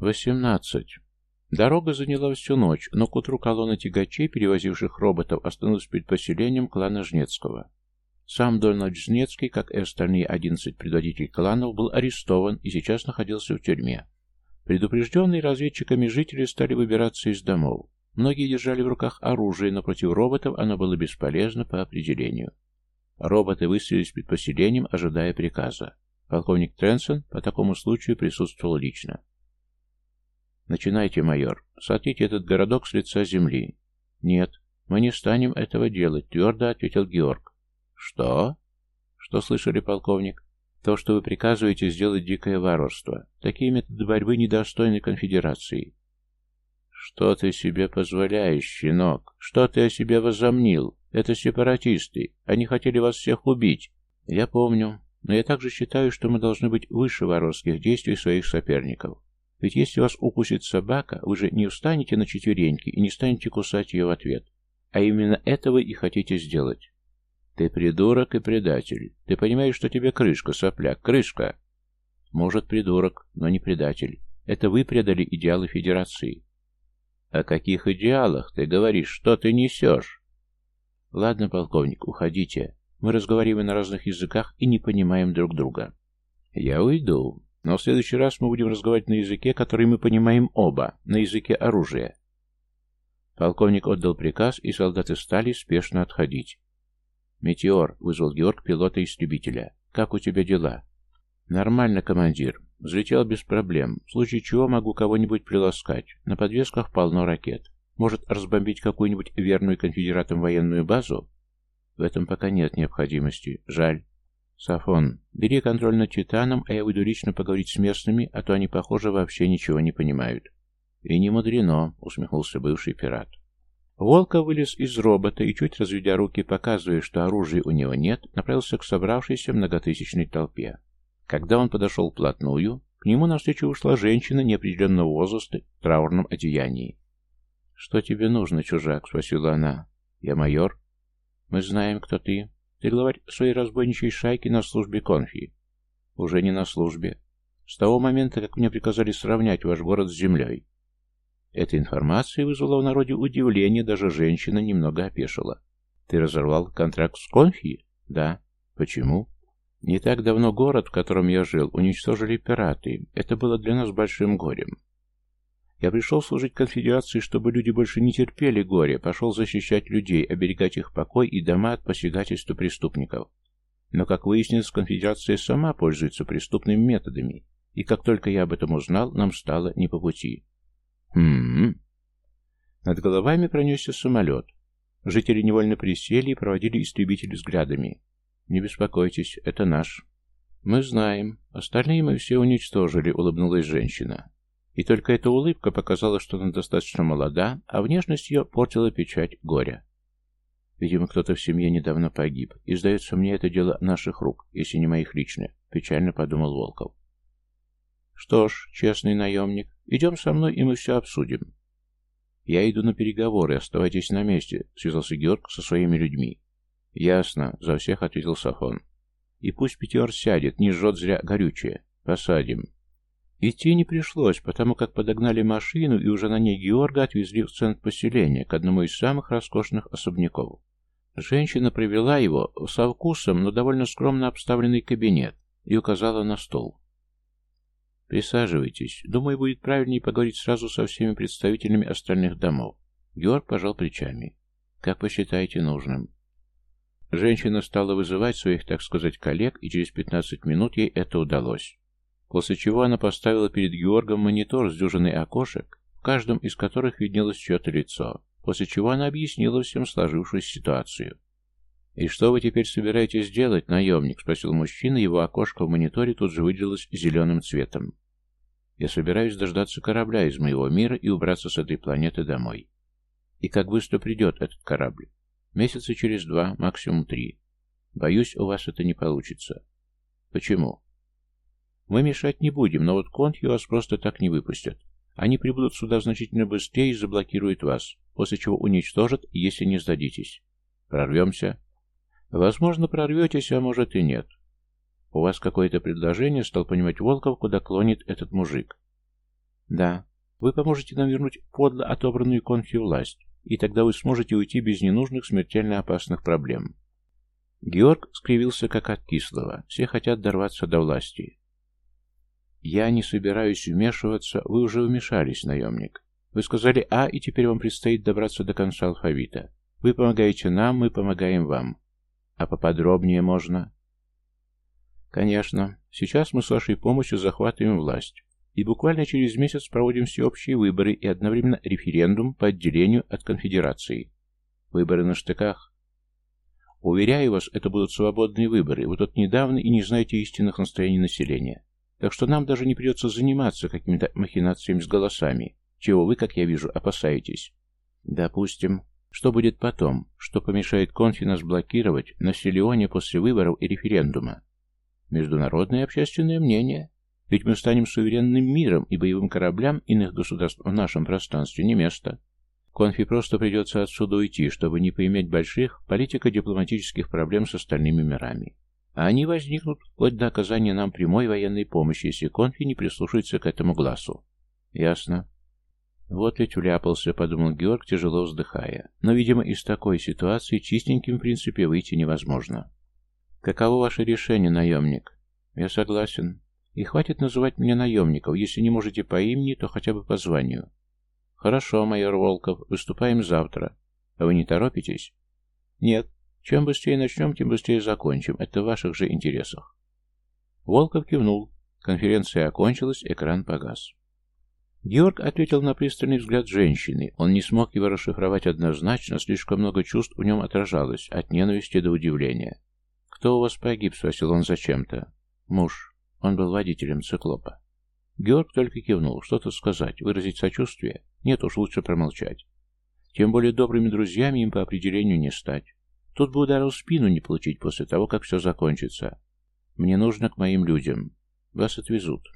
Восемнадцать. Дорога заняла всю ночь, но к утру колонна тягачей, перевозивших роботов, остановилась перед поселением клана Жнецкого. Сам Дональд Жнецкий, как и остальные одиннадцать предводителей кланов, был арестован и сейчас находился в тюрьме. Предупрежденные разведчиками жители стали выбираться из домов. Многие держали в руках оружие, но против роботов оно было бесполезно по определению. Роботы выстрелились перед поселением, ожидая приказа. Полковник Тренсон по такому случаю присутствовал лично. «Начинайте, майор. Сотрите этот городок с лица земли». «Нет, мы не станем этого делать», — твердо ответил Георг. «Что?» «Что слышали, полковник?» «То, что вы приказываете сделать дикое варварство. Такие методы борьбы недостойны конфедерации». «Что ты себе позволяешь, щенок? Что ты о себе возомнил? Это сепаратисты. Они хотели вас всех убить». «Я помню. Но я также считаю, что мы должны быть выше варварских действий своих соперников. Ведь если вас укусит собака, вы же не встанете на четвереньки и не станете кусать ее в ответ. А именно это вы и хотите сделать. Ты придурок и предатель. Ты понимаешь, что тебе крышка, сопляк, крышка. Может, придурок, но не предатель. Это вы предали идеалы Федерации. О каких идеалах ты говоришь? Что ты несешь? Ладно, полковник, уходите. Мы разговариваем на разных языках и не понимаем друг друга. Я уйду. Но в следующий раз мы будем разговаривать на языке, который мы понимаем оба, на языке оружия. Полковник отдал приказ, и солдаты стали спешно отходить. «Метеор», — вызвал Георг пилота-истребителя. «Как у тебя дела?» «Нормально, командир. Взлетел без проблем. В случае чего могу кого-нибудь приласкать. На подвесках полно ракет. Может, разбомбить какую-нибудь верную конфедератам военную базу?» «В этом пока нет необходимости. Жаль. «Сафон, бери контроль над Титаном, а я выйду лично поговорить с местными, а то они, похоже, вообще ничего не понимают». «И не мудрено», — усмехнулся бывший пират. Волка вылез из робота и, чуть разведя руки, показывая, что оружия у него нет, направился к собравшейся многотысячной толпе. Когда он подошел вплотную, к нему навстречу ушла женщина неопределенного возраста в траурном одеянии. «Что тебе нужно, чужак?» — спросила она. «Я майор». «Мы знаем, кто ты. Ты главарь своей разбойничьей шайки на службе конфи. Уже не на службе. С того момента, как мне приказали сравнять ваш город с землей. Эта информация вызвала в народе удивление, даже женщина немного опешила. Ты разорвал контракт с конфи? Да. Почему? Не так давно город, в котором я жил, уничтожили пираты. Это было для нас большим горем. Я пришел служить конфедерации, чтобы люди больше не терпели горе, пошел защищать людей, оберегать их покой и дома от посягательства преступников. Но, как выяснилось, конфедерация сама пользуется преступными методами, и как только я об этом узнал, нам стало не по пути. Хм. Над головами пронесся самолет. Жители невольно присели и проводили истребители взглядами. «Не беспокойтесь, это наш». «Мы знаем. Остальные мы все уничтожили», — улыбнулась женщина. И только эта улыбка показала, что она достаточно молода, а внешность ее портила печать горя. Видимо, кто-то в семье недавно погиб, и, сдается мне, это дело наших рук, если не моих личных, печально подумал Волков. Что ж, честный наемник, идем со мной, и мы все обсудим. Я иду на переговоры, оставайтесь на месте, связался Георг со своими людьми. Ясно, за всех ответил Сафон. И пусть Пятиор сядет, не жжет зря горючее. Посадим. Идти не пришлось, потому как подогнали машину и уже на ней Георга отвезли в центр поселения, к одному из самых роскошных особняков. Женщина привела его со вкусом, но довольно скромно обставленный кабинет и указала на стол. «Присаживайтесь. Думаю, будет правильнее поговорить сразу со всеми представителями остальных домов». Георг пожал плечами. «Как посчитаете нужным?» Женщина стала вызывать своих, так сказать, коллег, и через 15 минут ей это удалось после чего она поставила перед Георгом монитор с дюжиной окошек, в каждом из которых виднелось чье-то лицо, после чего она объяснила всем сложившуюся ситуацию. «И что вы теперь собираетесь делать, наемник?» — спросил мужчина, его окошко в мониторе тут же выделилось зеленым цветом. «Я собираюсь дождаться корабля из моего мира и убраться с этой планеты домой. И как быстро придет этот корабль? Месяца через два, максимум три. Боюсь, у вас это не получится. Почему? Мы мешать не будем, но вот контхи вас просто так не выпустят. Они прибудут сюда значительно быстрее и заблокируют вас, после чего уничтожат, если не сдадитесь. Прорвемся? Возможно, прорветесь, а может и нет. У вас какое-то предложение, стал понимать Волков, куда клонит этот мужик. Да. Вы поможете нам вернуть подло отобранную конфи власть, и тогда вы сможете уйти без ненужных смертельно опасных проблем. Георг скривился как от кислого. Все хотят дорваться до власти. Я не собираюсь вмешиваться, вы уже вмешались, наемник. Вы сказали «А», и теперь вам предстоит добраться до конца алфавита. Вы помогаете нам, мы помогаем вам. А поподробнее можно? Конечно. Сейчас мы с вашей помощью захватываем власть. И буквально через месяц проводим всеобщие выборы и одновременно референдум по отделению от конфедерации. Выборы на штыках. Уверяю вас, это будут свободные выборы. Вы тут недавно и не знаете истинных настроений населения. Так что нам даже не придется заниматься какими-то махинациями с голосами, чего вы, как я вижу, опасаетесь. Допустим. Что будет потом? Что помешает конфи нас блокировать на Селионе после выборов и референдума? Международное общественное мнение. Ведь мы станем суверенным миром, и боевым кораблям иных государств в нашем пространстве не место. Конфи просто придется отсюда уйти, чтобы не поиметь больших политико-дипломатических проблем с остальными мирами. А они возникнут вплоть до оказания нам прямой военной помощи, если Конфи не прислушается к этому глазу. Ясно. Вот ведь вляпался, подумал Георг, тяжело вздыхая. Но, видимо, из такой ситуации чистеньким в принципе выйти невозможно. Каково ваше решение, наемник? Я согласен. И хватит называть меня наемником. Если не можете по имени, то хотя бы по званию. Хорошо, майор Волков, выступаем завтра. А вы не торопитесь? Нет. Чем быстрее начнем, тем быстрее закончим. Это в ваших же интересах. Волков кивнул. Конференция окончилась, экран погас. Георг ответил на пристальный взгляд женщины. Он не смог его расшифровать однозначно, слишком много чувств в нем отражалось, от ненависти до удивления. «Кто у вас погиб?» — спросил он зачем-то. «Муж. Он был водителем циклопа». Георг только кивнул. Что-то сказать, выразить сочувствие? Нет уж, лучше промолчать. Тем более добрыми друзьями им по определению не стать. Тут бы ударил спину не получить после того, как все закончится. Мне нужно к моим людям. Вас отвезут.